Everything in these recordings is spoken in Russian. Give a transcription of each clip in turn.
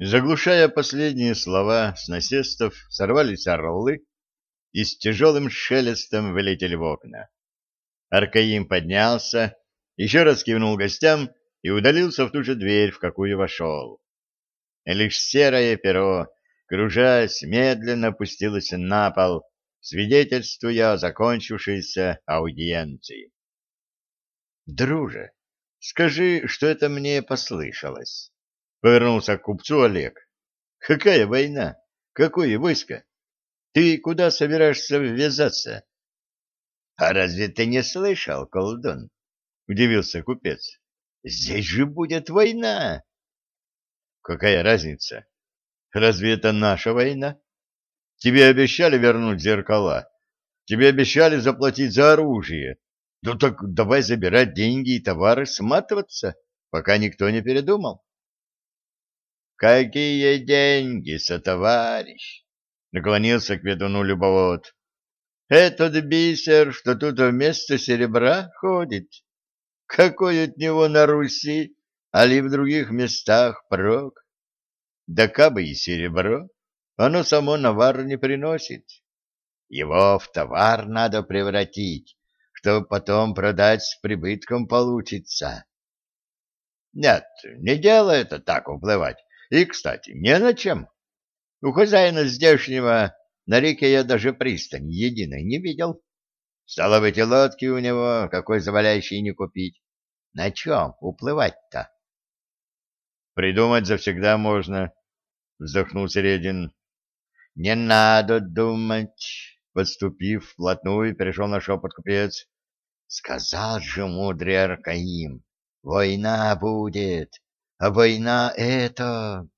Заглушая последние слова с насестов, сорвались орлы и с тяжелым шелестом вылетели в окна. Аркаим поднялся, еще раз кивнул гостям и удалился в ту же дверь, в какую вошел. Лишь серое перо, кружась, медленно опустилось на пол, свидетельствуя о закончившейся аудиенции. «Друже, скажи, что это мне послышалось?» — повернулся к купцу Олег. «Какая война? Какое войско? Ты куда собираешься ввязаться?» «А разве ты не слышал, колдун?» — удивился купец. «Здесь же будет война!» «Какая разница? Разве это наша война? Тебе обещали вернуть зеркала. Тебе обещали заплатить за оружие. Ну так давай забирать деньги и товары, сматываться, пока никто не передумал. «Какие деньги, сотоварищ?» — наклонился к ведуну любовод. «Этот бисер, что тут вместо серебра ходит, какой от него на Руси, али в других местах прок? Да кабы и серебро, оно само навар не приносит. Его в товар надо превратить, чтобы потом продать с прибытком получится. Нет, не дело это так уплывать. И, кстати, не на чем. У хозяина здешнего на реке я даже пристани единой не видел. Стало быть, и лодки у него, какой заваляющий не купить. На чем уплывать-то? Придумать завсегда можно, — вздохнул Середин. Не надо думать, — подступив вплотную, перешел на шепот купец. Сказал же мудрый Аркаим, война будет, а война это...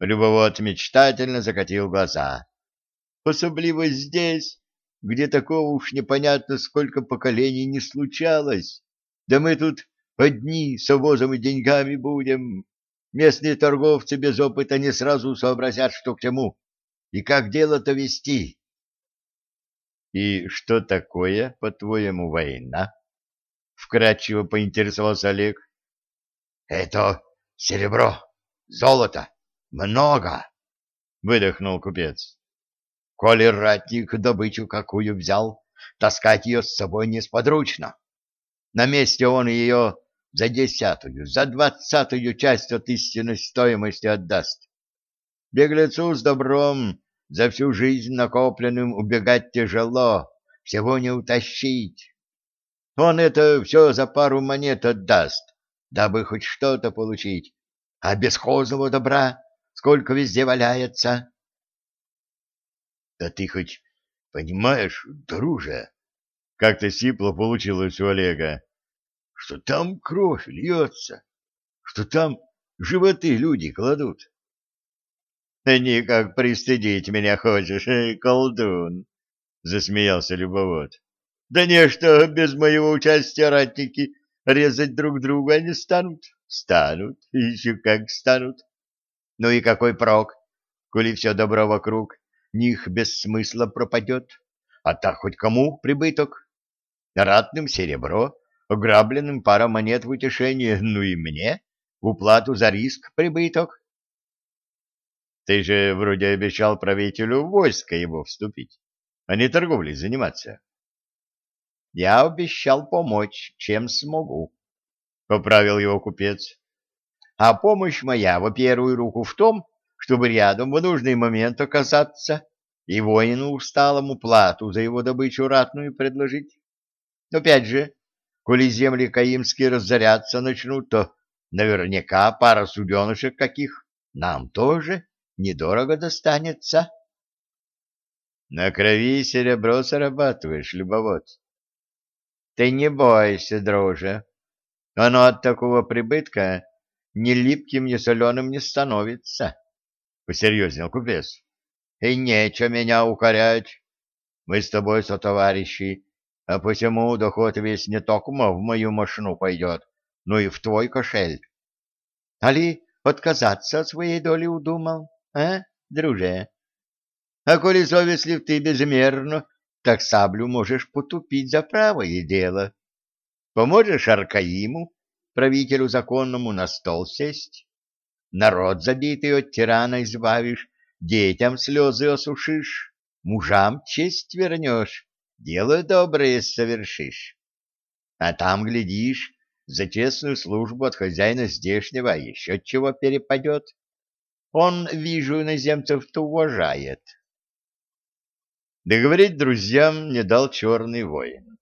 Любовод мечтательно закатил глаза. Особливо здесь, где такого уж непонятно сколько поколений не случалось. Да мы тут одни с овозом и деньгами будем. Местные торговцы без опыта не сразу сообразят, что к чему, и как дело-то вести. И что такое, по-твоему, война? Вкратчиво поинтересовался Олег. Это серебро, золото, много, выдохнул купец. Коли ратник добычу какую взял, таскать ее с собой несподручно. На месте он ее за десятую, за двадцатую часть от истинной стоимости отдаст. Беглецу с добром за всю жизнь накопленным убегать тяжело, всего не утащить. Он это все за пару монет отдаст, дабы хоть что-то получить. А бесхозного добра сколько везде валяется. — Да ты хоть понимаешь, друже, как-то сипло получилось у Олега, что там кровь льется, что там животы люди кладут. — Никак пристыдить меня хочешь, э, колдун, — засмеялся любовод. — Да не, что без моего участия ратники резать друг друга не станут. Станут, еще как станут. Ну и какой прок, коли все добро вокруг них без смысла пропадет, а так хоть кому прибыток? Ратным серебро, ограбленным пара монет в утешение, ну и мне в уплату за риск прибыток. Ты же вроде обещал правителю войска его вступить, а не торговлей заниматься. Я обещал помочь, чем смогу, — поправил его купец. А помощь моя, во первую руку, в том, чтобы рядом в нужный момент оказаться и воину усталому плату за его добычу ратную предложить. Опять же, коли земли каимские разоряться начнут, то наверняка пара суденышек каких нам тоже недорого достанется. На крови серебро зарабатываешь, любовод. Ты не бойся, друже. Оно от такого прибытка ни липким, ни соленым не становится, — посерьезнел купец. И нечего меня укорять. Мы с тобой сотоварищи, а посему доход весь не только в мою машину пойдет, но и в твой кошель. Али отказаться от своей доли удумал, а, друже? А коли совестлив ты безмерно, так саблю можешь потупить за правое дело. Поможешь Аркаиму, правителю законному, на стол сесть. народ забитый от тирана избавишь, детям слезы осушишь, мужам честь вернешь, дело доброе совершишь. А там, глядишь, за честную службу от хозяина здешнего еще чего перепадет. Он, вижу, иноземцев-то уважает. Договорить друзьям не дал черный воин.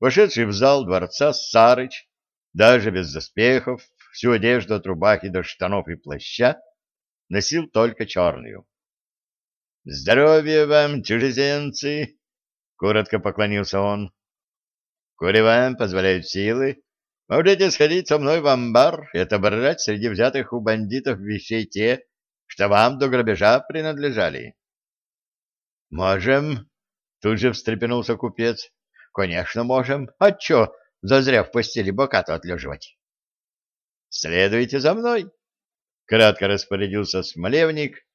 Вошедший в зал дворца Сарыч, даже без доспехов, всю одежду от рубахи до штанов и плаща, носил только черную. — Здоровья вам, чужеземцы! — коротко поклонился он. — Коли вам позволяют силы, можете сходить со мной в амбар и отобрать среди взятых у бандитов вещей те, что вам до грабежа принадлежали. — Можем, — тут же встрепенулся купец. — Конечно, можем. А чё, зазря в постели бока-то отлеживать? — Следуйте за мной, — кратко распорядился смолевник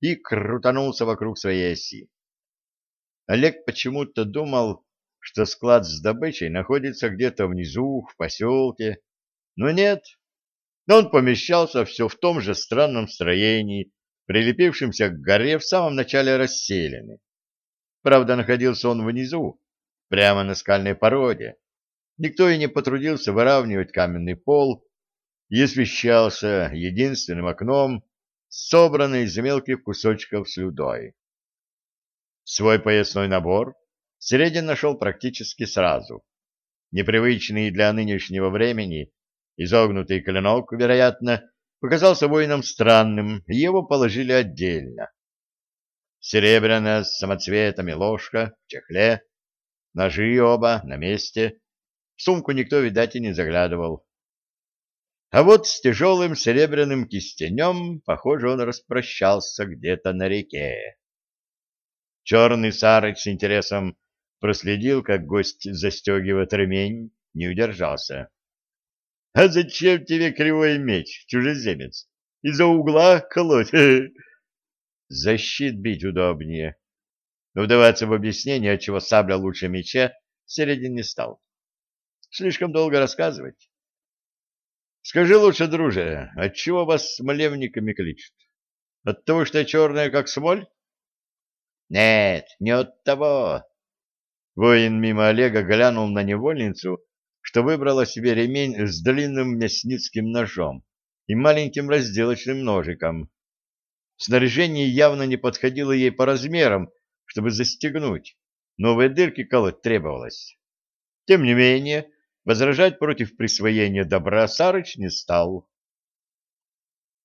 и крутанулся вокруг своей оси. Олег почему-то думал, что склад с добычей находится где-то внизу, в поселке, но нет, он помещался все в том же странном строении, прилепившемся к горе в самом начале расселены. Правда, находился он внизу, прямо на скальной породе. Никто и не потрудился выравнивать каменный пол, и освещался единственным окном, собранной из мелких кусочков слюдой. Свой поясной набор Середин нашел практически сразу. Непривычный для нынешнего времени Изогнутый клинок, вероятно, показался воинам странным, и его положили отдельно. Серебряная с самоцветами ложка в чехле, ножи оба на месте. В сумку никто, видать, и не заглядывал. А вот с тяжелым серебряным кистенем, похоже, он распрощался где-то на реке. Черный сарыч с интересом проследил, как гость застегивает ремень, не удержался. А зачем тебе кривой меч, чужеземец? Из-за угла колоть? Защит бить удобнее. Но вдаваться в объяснение, отчего сабля лучше меча, Середин не стал. Слишком долго рассказывать. Скажи лучше, друже, отчего вас смолевниками кличут? От того, что черная, как смоль? Нет, не от того. Воин мимо Олега глянул на невольницу что выбрала себе ремень с длинным мясницким ножом и маленьким разделочным ножиком. Снаряжение явно не подходило ей по размерам, чтобы застегнуть. Новые дырки колоть требовалось. Тем не менее, возражать против присвоения добра Сарыч не стал.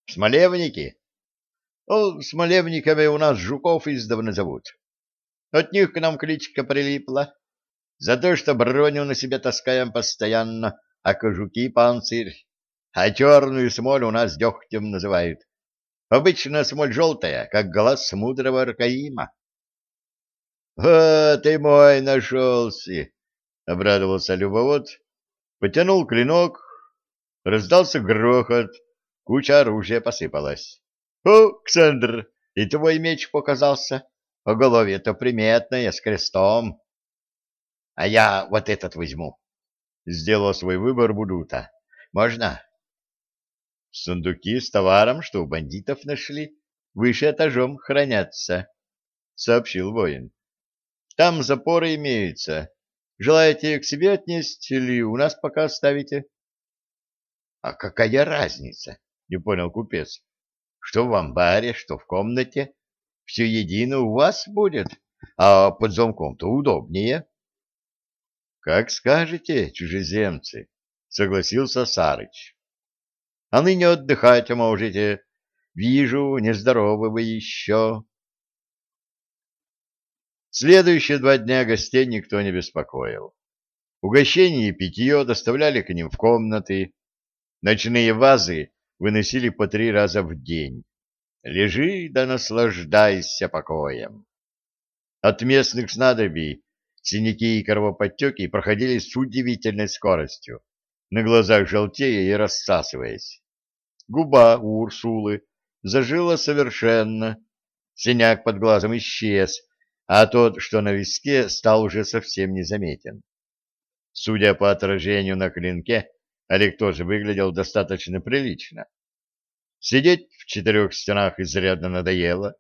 «Смолевники?» «О, смолевниками у нас жуков издавна зовут. От них к нам кличка прилипла за то, что броню на себе таскаем постоянно, а кожуки — панцирь, а черную смоль у нас дегтем называют. Обычно смоль желтая, как глаз мудрого Аркаима. — А, ты мой нашелся! — обрадовался любовод, потянул клинок, раздался грохот, куча оружия посыпалась. — О, Ксандр, и твой меч показался, оголовье-то приметное, с крестом. А я вот этот возьму. Сделал свой выбор Будута. Можно? Сундуки с товаром, что у бандитов нашли, выше этажом хранятся, сообщил воин. Там запоры имеются. Желаете к себе отнести или у нас пока оставите? — А какая разница? — не понял купец. — Что в амбаре, что в комнате. Все едино у вас будет, а под замком-то удобнее. — Как скажете, чужеземцы, — согласился Сарыч. — А ныне отдыхать можете. Вижу, нездоровы вы еще. Следующие два дня гостей никто не беспокоил. Угощение и питье доставляли к ним в комнаты. Ночные вазы выносили по три раза в день. Лежи да наслаждайся покоем. От местных снадобий Синяки и кровоподтеки проходили с удивительной скоростью, на глазах желтея и рассасываясь. Губа у Урсулы зажила совершенно, синяк под глазом исчез, а тот, что на виске, стал уже совсем незаметен. Судя по отражению на клинке, Олег тоже выглядел достаточно прилично. Сидеть в четырех стенах изрядно надоело,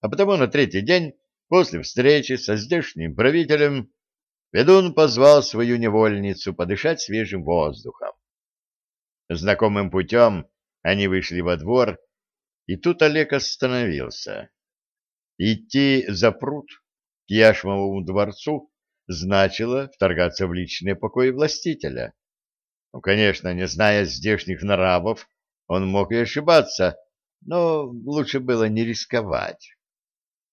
а потому на третий день после встречи со здешним правителем ведун позвал свою невольницу подышать свежим воздухом. Знакомым путем они вышли во двор, и тут Олег остановился. Идти за пруд к Яшмовому дворцу значило вторгаться в личные покои властителя. Ну, конечно, не зная здешних нравов, он мог и ошибаться, но лучше было не рисковать.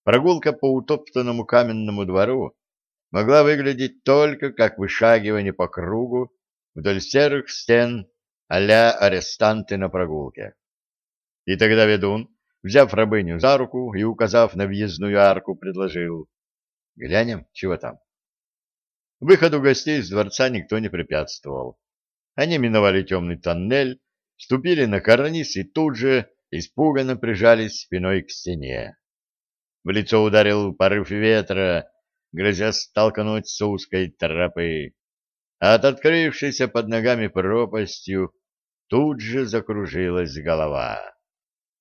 Прогулка по утоптанному каменному двору могла выглядеть только как вышагивание по кругу вдоль серых стен а-ля арестанты на прогулке. И тогда ведун, взяв рабыню за руку и указав на въездную арку, предложил «Глянем, чего там?» Выходу гостей из дворца никто не препятствовал. Они миновали темный тоннель, ступили на карниз и тут же испуганно прижались спиной к стене. В лицо ударил порыв ветра, грозя столкнуть с узкой тропы. От открывшейся под ногами пропастью тут же закружилась голова.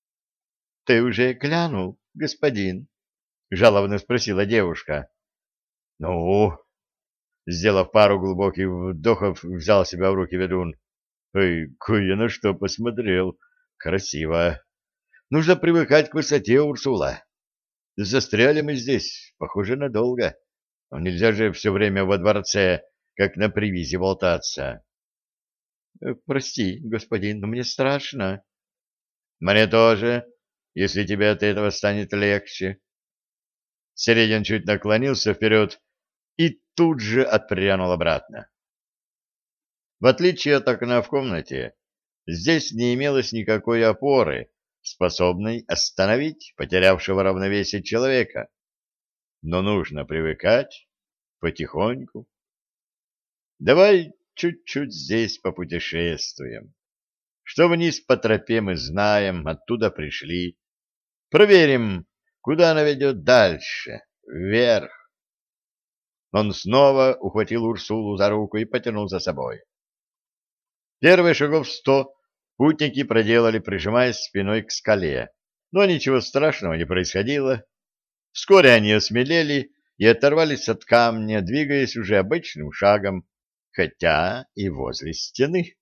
— Ты уже глянул, господин? — жалобно спросила девушка. — Ну, Сделав пару глубоких вдохов, взял себя в руки ведун. Ой, кое на что посмотрел. Красиво. Нужно привыкать к высоте, Урсула. Застряли мы здесь, похоже, надолго. Нельзя же все время во дворце, как на привязи болтаться. Э, прости, господин, но мне страшно. Мне тоже, если тебе от этого станет легче. Середин чуть наклонился вперед и тут же отпрянул обратно. В отличие от окна в комнате, здесь не имелось никакой опоры, способной остановить потерявшего равновесие человека. Но нужно привыкать потихоньку. Давай чуть-чуть здесь попутешествуем. Что вниз по тропе мы знаем, оттуда пришли. Проверим, куда она ведет дальше, вверх. Он снова ухватил Урсулу за руку и потянул за собой. Первые шагов сто путники проделали, прижимаясь спиной к скале, но ничего страшного не происходило. Вскоре они осмелели и оторвались от камня, двигаясь уже обычным шагом, хотя и возле стены.